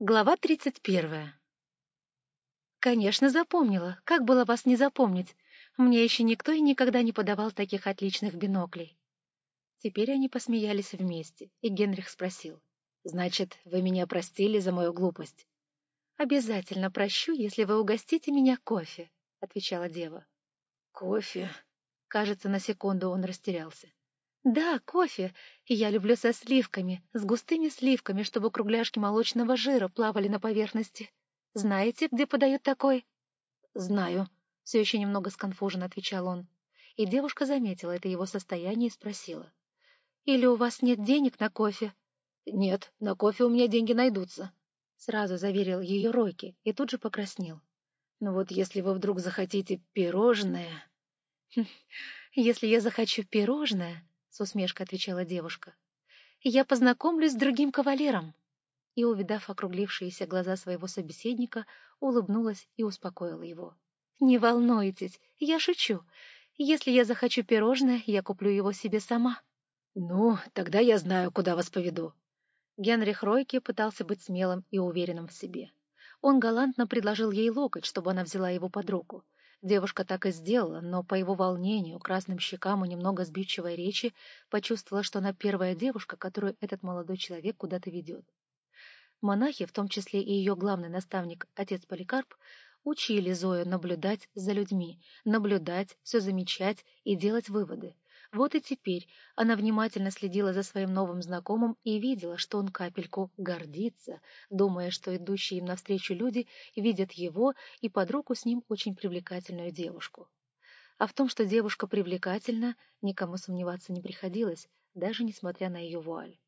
Глава тридцать первая. Конечно, запомнила. Как было вас не запомнить? Мне еще никто и никогда не подавал таких отличных биноклей. Теперь они посмеялись вместе, и Генрих спросил. «Значит, вы меня простили за мою глупость?» «Обязательно прощу, если вы угостите меня кофе», — отвечала дева. «Кофе?» Кажется, на секунду он растерялся. «Да, кофе. Я люблю со сливками, с густыми сливками, чтобы кругляшки молочного жира плавали на поверхности. Знаете, где подают такой?» «Знаю», — все еще немного сконфуженно отвечал он. И девушка заметила это его состояние и спросила. «Или у вас нет денег на кофе?» «Нет, на кофе у меня деньги найдутся», — сразу заверил ее Ройки и тут же покраснел. «Ну вот если вы вдруг захотите пирожное...» «Если я захочу пирожное...» — с усмешкой отвечала девушка. «Я познакомлюсь с другим кавалером». И, увидав округлившиеся глаза своего собеседника, улыбнулась и успокоила его. «Не волнуйтесь, я шучу. Если я захочу пирожное, я куплю его себе сама». «Ну, тогда я знаю, куда вас поведу». Генрих Ройке пытался быть смелым и уверенным в себе. Он галантно предложил ей локоть, чтобы она взяла его под руку. Девушка так и сделала, но по его волнению, красным щекам и немного сбивчивой речи почувствовала, что она первая девушка, которую этот молодой человек куда-то ведет. Монахи, в том числе и ее главный наставник, отец Поликарп, учили Зою наблюдать за людьми, наблюдать, все замечать и делать выводы. Вот и теперь она внимательно следила за своим новым знакомым и видела, что он капельку гордится, думая, что идущие им навстречу люди видят его и под руку с ним очень привлекательную девушку. А в том, что девушка привлекательна, никому сомневаться не приходилось, даже несмотря на ее вуаль.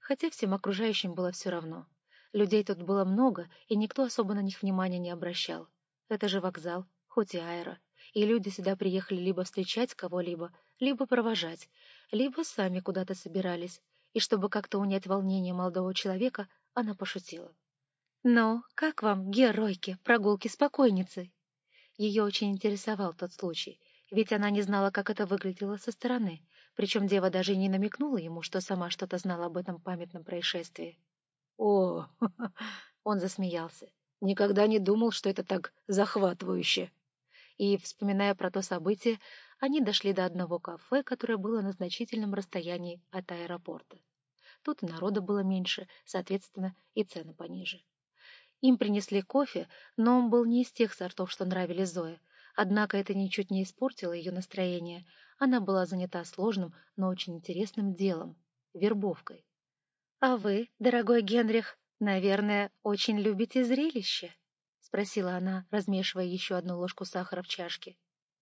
Хотя всем окружающим было все равно. Людей тут было много, и никто особо на них внимания не обращал. Это же вокзал, хоть и аэро и люди сюда приехали либо встречать кого-либо, либо провожать, либо сами куда-то собирались, и чтобы как-то унять волнение молодого человека, она пошутила. «Ну, как вам, геройки, прогулки с покойницей?» Ее очень интересовал тот случай, ведь она не знала, как это выглядело со стороны, причем дева даже не намекнула ему, что сама что-то знала об этом памятном происшествии. «О!» — он засмеялся. «Никогда не думал, что это так захватывающе!» и, вспоминая про то событие, они дошли до одного кафе, которое было на значительном расстоянии от аэропорта. Тут и народа было меньше, соответственно, и цены пониже. Им принесли кофе, но он был не из тех сортов, что нравились Зое. Однако это ничуть не испортило ее настроение. Она была занята сложным, но очень интересным делом — вербовкой. — А вы, дорогой Генрих, наверное, очень любите зрелище? — спросила она, размешивая еще одну ложку сахара в чашке.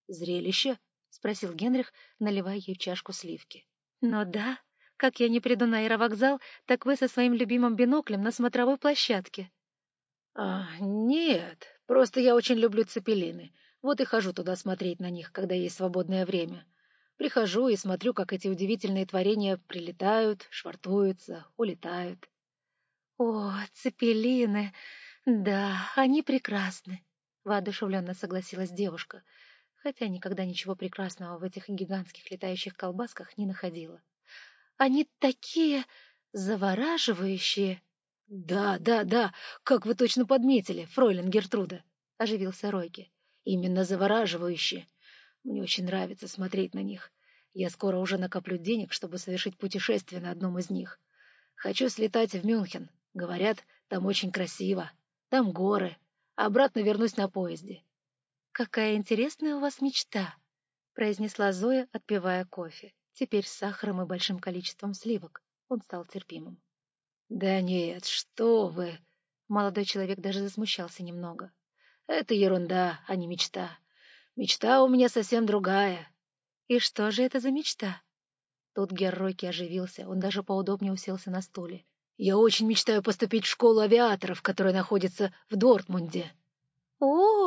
«Зрелище?» — спросил Генрих, наливая ей чашку сливки. «Ну да. Как я не приду на аэровокзал, так вы со своим любимым биноклем на смотровой площадке». «А, нет, просто я очень люблю цепелины. Вот и хожу туда смотреть на них, когда есть свободное время. Прихожу и смотрю, как эти удивительные творения прилетают, швартуются, улетают». «О, цепелины! «Да, они прекрасны», — воодушевленно согласилась девушка, хотя никогда ничего прекрасного в этих гигантских летающих колбасках не находила. «Они такие завораживающие!» «Да, да, да, как вы точно подметили, фройлен Гертруда!» — оживился Ройки. «Именно завораживающие. Мне очень нравится смотреть на них. Я скоро уже накоплю денег, чтобы совершить путешествие на одном из них. Хочу слетать в Мюнхен. Говорят, там очень красиво». Там горы. Обратно вернусь на поезде. — Какая интересная у вас мечта, — произнесла Зоя, отпивая кофе. Теперь с сахаром и большим количеством сливок. Он стал терпимым. — Да нет, что вы! Молодой человек даже засмущался немного. — Это ерунда, а не мечта. Мечта у меня совсем другая. — И что же это за мечта? Тут Герройки оживился, он даже поудобнее уселся на стуле. Я очень мечтаю поступить в школу авиаторов, которая находится в Дортмунде. О,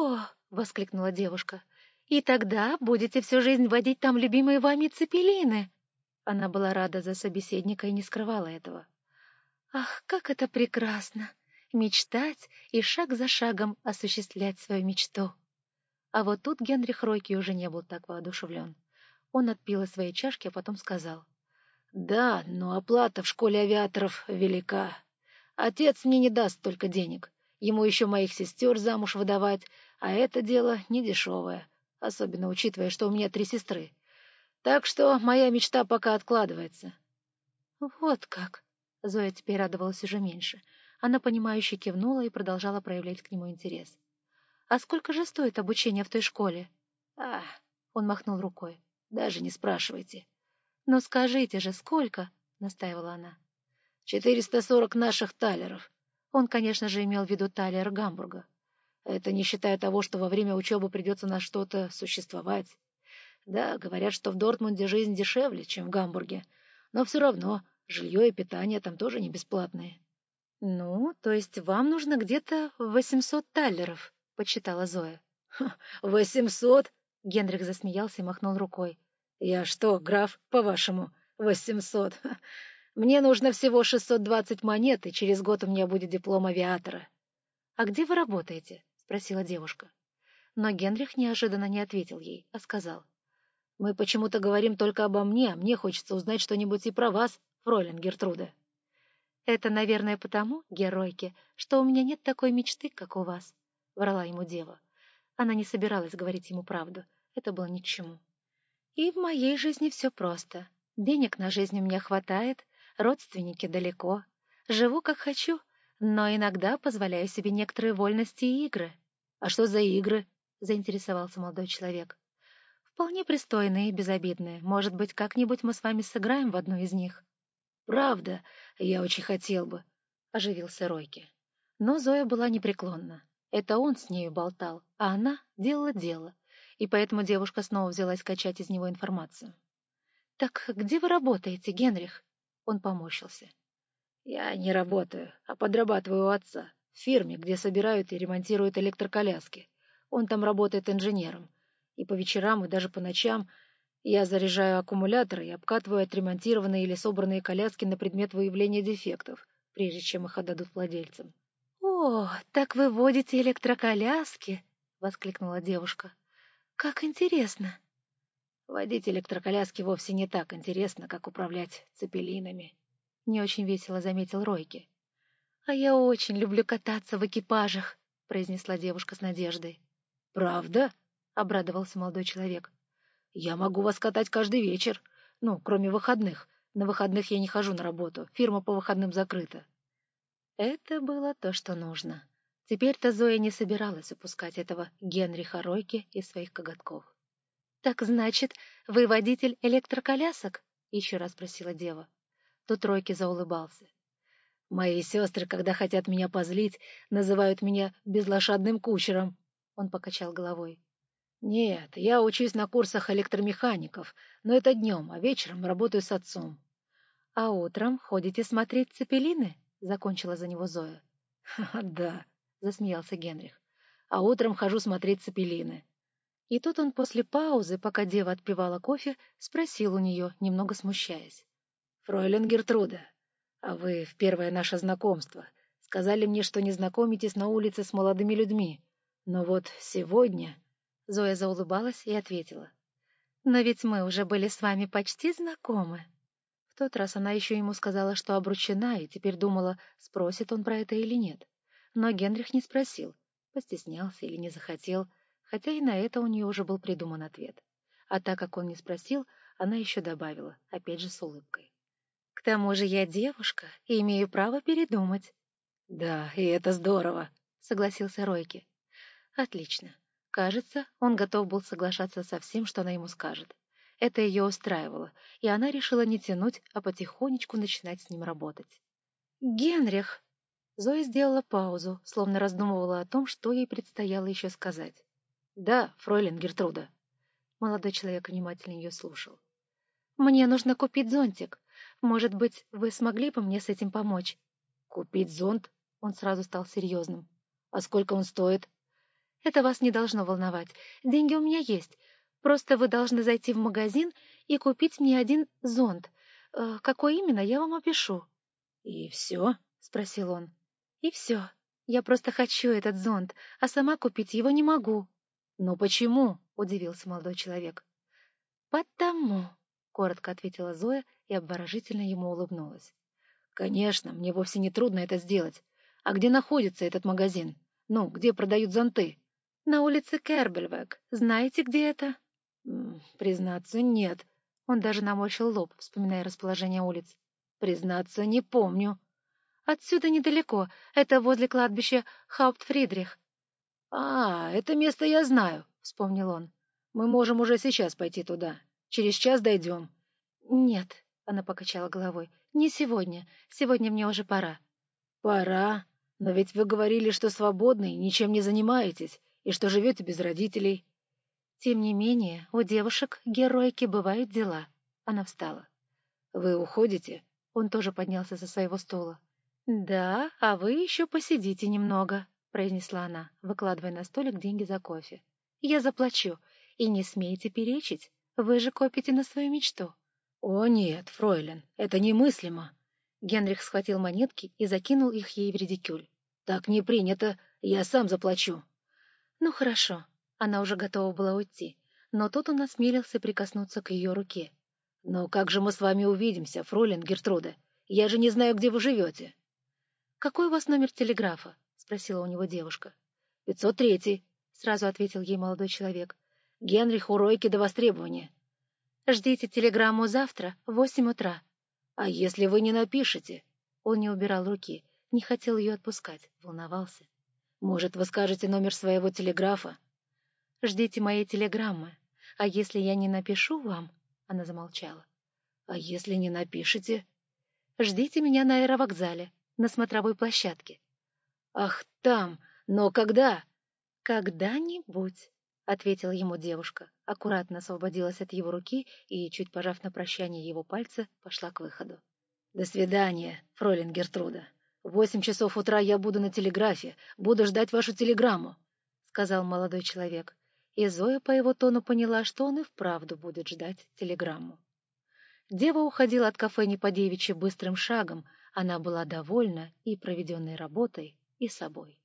воскликнула девушка. И тогда будете всю жизнь водить там любимые вами цепелины. Она была рада за собеседника и не скрывала этого. Ах, как это прекрасно! Мечтать и шаг за шагом осуществлять свою мечту. А вот тут Генрих Ройки уже не был так воодушевлен. Он отпил из своей чашки, а потом сказал. Да, но оплата в школе авиаторов велика. Отец мне не даст столько денег. Ему еще моих сестер замуж выдавать, а это дело недешевое, особенно учитывая, что у меня три сестры. Так что моя мечта пока откладывается. Вот как. Зоя теперь радовалась уже меньше. Она, понимающе кивнула и продолжала проявлять к нему интерес. «А сколько же стоит обучение в той школе?» «Ах!» — он махнул рукой. «Даже не спрашивайте». «Ну скажите же, сколько?» — настаивала она. «Четыреста сорок наших талеров». Он, конечно же, имел в виду талер Гамбурга. Это не считая того, что во время учебы придется на что-то существовать. Да, говорят, что в Дортмунде жизнь дешевле, чем в Гамбурге, но все равно жилье и питание там тоже не бесплатные. — Ну, то есть вам нужно где-то восемьсот таллеров, — почитала Зоя. — Восемьсот? — Генрих засмеялся и махнул рукой. — Я что, граф, по-вашему, восемьсот? Мне нужно всего шестьсот двадцать монет, и через год у меня будет диплом авиатора. — А где вы работаете? — спросила девушка. Но Генрих неожиданно не ответил ей, а сказал. — Мы почему-то говорим только обо мне, а мне хочется узнать что-нибудь и про вас, фройлен Гертруда. «Это, наверное, потому, геройки, что у меня нет такой мечты, как у вас», — врала ему дева. Она не собиралась говорить ему правду. Это было ни к чему. «И в моей жизни все просто. Денег на жизнь у меня хватает, родственники далеко. Живу, как хочу, но иногда позволяю себе некоторые вольности и игры». «А что за игры?» — заинтересовался молодой человек. «Вполне пристойные и безобидные. Может быть, как-нибудь мы с вами сыграем в одну из них?» «Правда, я очень хотел бы», — оживился Ройки. Но Зоя была непреклонна. Это он с нею болтал, а она делала дело, и поэтому девушка снова взялась качать из него информацию. «Так где вы работаете, Генрих?» Он поморщился. «Я не работаю, а подрабатываю у отца, в фирме, где собирают и ремонтируют электроколяски. Он там работает инженером. И по вечерам, и даже по ночам я заряжаю аккумуляторы и обкатываю отремонтированные или собранные коляски на предмет выявления дефектов, прежде чем их отдадут владельцам. — О, так вы водите электроколяски? — воскликнула девушка. — Как интересно! Водить электроколяски вовсе не так интересно, как управлять цепелинами. Не очень весело заметил Ройки. — А я очень люблю кататься в экипажах, — произнесла девушка с надеждой. — Правда? — обрадовался молодой человек. Я могу вас катать каждый вечер. Ну, кроме выходных. На выходных я не хожу на работу. Фирма по выходным закрыта. Это было то, что нужно. Теперь-то Зоя не собиралась упускать этого Генриха Ройки из своих коготков. — Так значит, вы водитель электроколясок? — еще раз спросила дева. Тут Ройки заулыбался. — Мои сестры, когда хотят меня позлить, называют меня безлошадным кучером. Он покачал головой. «Нет, я учусь на курсах электромехаников, но это днем, а вечером работаю с отцом». «А утром ходите смотреть цепелины?» — закончила за него Зоя. «Да», — засмеялся Генрих. «А утром хожу смотреть цепелины». И тут он после паузы, пока дева отпивала кофе, спросил у нее, немного смущаясь. «Фройлен Гертруда, вы в первое наше знакомство сказали мне, что не знакомитесь на улице с молодыми людьми. Но вот сегодня...» Зоя заулыбалась и ответила. «Но ведь мы уже были с вами почти знакомы». В тот раз она еще ему сказала, что обручена, и теперь думала, спросит он про это или нет. Но Генрих не спросил, постеснялся или не захотел, хотя и на это у нее уже был придуман ответ. А так как он не спросил, она еще добавила, опять же с улыбкой. «К тому же я девушка и имею право передумать». «Да, и это здорово», — согласился Ройки. «Отлично. Кажется, он готов был соглашаться со всем, что она ему скажет. Это ее устраивало, и она решила не тянуть, а потихонечку начинать с ним работать. «Генрих!» Зоя сделала паузу, словно раздумывала о том, что ей предстояло еще сказать. «Да, фройлен Гертруда». Молодой человек внимательно ее слушал. «Мне нужно купить зонтик. Может быть, вы смогли бы мне с этим помочь?» «Купить зонт?» Он сразу стал серьезным. «А сколько он стоит?» Это вас не должно волновать. Деньги у меня есть. Просто вы должны зайти в магазин и купить мне один зонт. Э, какой именно, я вам опишу». «И все?» — спросил он. «И все. Я просто хочу этот зонт, а сама купить его не могу». «Но почему?» — удивился молодой человек. «Потому», — коротко ответила Зоя и обворожительно ему улыбнулась. Конечно, мне вовсе не трудно это сделать. А где находится этот магазин? Ну, где продают зонты? На улице Кербельвек. Знаете, где это? Признаться, нет. Он даже наморщил лоб, вспоминая расположение улиц. Признаться, не помню. Отсюда недалеко. Это возле кладбища Хауптфридрих. А, это место я знаю, вспомнил он. Мы можем уже сейчас пойти туда. Через час дойдем. Нет, она покачала головой. Не сегодня. Сегодня мне уже пора. Пора? Но ведь вы говорили, что свободны, ничем не занимаетесь, и что живете без родителей. Тем не менее, у девушек героики бывают дела. Она встала. Вы уходите? Он тоже поднялся со своего стула. «Да, а вы еще посидите немного», — произнесла она, выкладывая на столик деньги за кофе. «Я заплачу, и не смейте перечить. Вы же копите на свою мечту». «О нет, фройлен, это немыслимо». Генрих схватил монетки и закинул их ей в редикюль. «Так не принято, я сам заплачу». «Ну хорошо». Она уже готова была уйти, но тут он осмелился прикоснуться к ее руке. «Но как же мы с вами увидимся, фролин Гертруда? Я же не знаю, где вы живете». «Какой у вас номер телеграфа?» — спросила у него девушка. «Пятьсот третий», — сразу ответил ей молодой человек. «Генрих у Ройки до востребования». «Ждите телеграмму завтра в восемь утра». «А если вы не напишете?» Он не убирал руки, не хотел ее отпускать, волновался. «Может, вы скажете номер своего телеграфа?» «Ждите моей телеграммы. А если я не напишу вам, она замолчала. «А если не напишете?» «Ждите меня на аэровокзале, на смотровой площадке». «Ах, там! Но когда?» «Когда-нибудь», — ответила ему девушка, аккуратно освободилась от его руки и, чуть пожав на прощание его пальцы, пошла к выходу. «До свидания, фройлен Гертруда. В восемь часов утра я буду на телеграфе, буду ждать вашу телеграмму», — сказал молодой человек и Зоя по его тону поняла, что он и вправду будет ждать телеграмму. Дева уходила от кафе не быстрым шагом, она была довольна и проведенной работой, и собой.